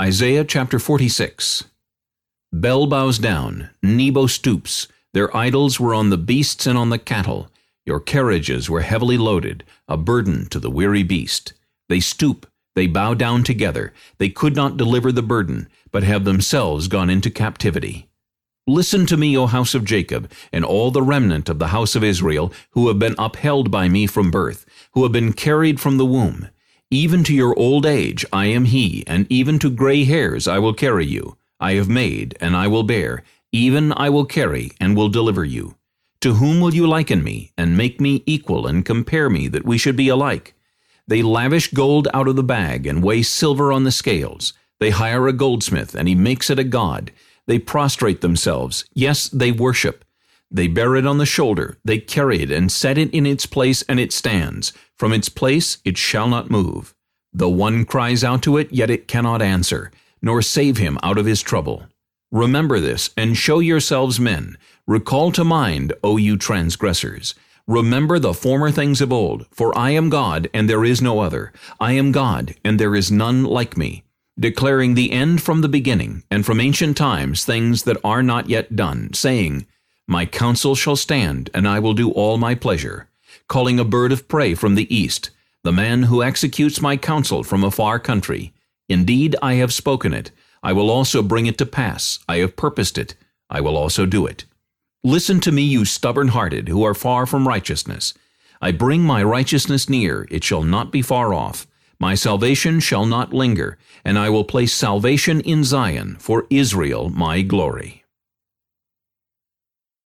Isaiah chapter 46 Bel bows down, Nebo stoops. Their idols were on the beasts and on the cattle. Your carriages were heavily loaded, a burden to the weary beast. They stoop, they bow down together. They could not deliver the burden, but have themselves gone into captivity. Listen to me, O house of Jacob, and all the remnant of the house of Israel, who have been upheld by me from birth, who have been carried from the womb. Even to your old age I am he, and even to gray hairs I will carry you. I have made, and I will bear, even I will carry, and will deliver you. To whom will you liken me, and make me equal, and compare me, that we should be alike? They lavish gold out of the bag, and weigh silver on the scales. They hire a goldsmith, and he makes it a god. They prostrate themselves, yes, they worship. They bear it on the shoulder, they carry it and set it in its place, and it stands. From its place it shall not move. Though one cries out to it, yet it cannot answer, nor save him out of his trouble. Remember this, and show yourselves men. Recall to mind, O you transgressors. Remember the former things of old, for I am God, and there is no other. I am God, and there is none like me, declaring the end from the beginning, and from ancient times things that are not yet done, saying, My counsel shall stand, and I will do all my pleasure calling a bird of prey from the east, the man who executes my counsel from a far country. Indeed, I have spoken it. I will also bring it to pass. I have purposed it. I will also do it. Listen to me, you stubborn-hearted, who are far from righteousness. I bring my righteousness near, it shall not be far off. My salvation shall not linger, and I will place salvation in Zion, for Israel my glory.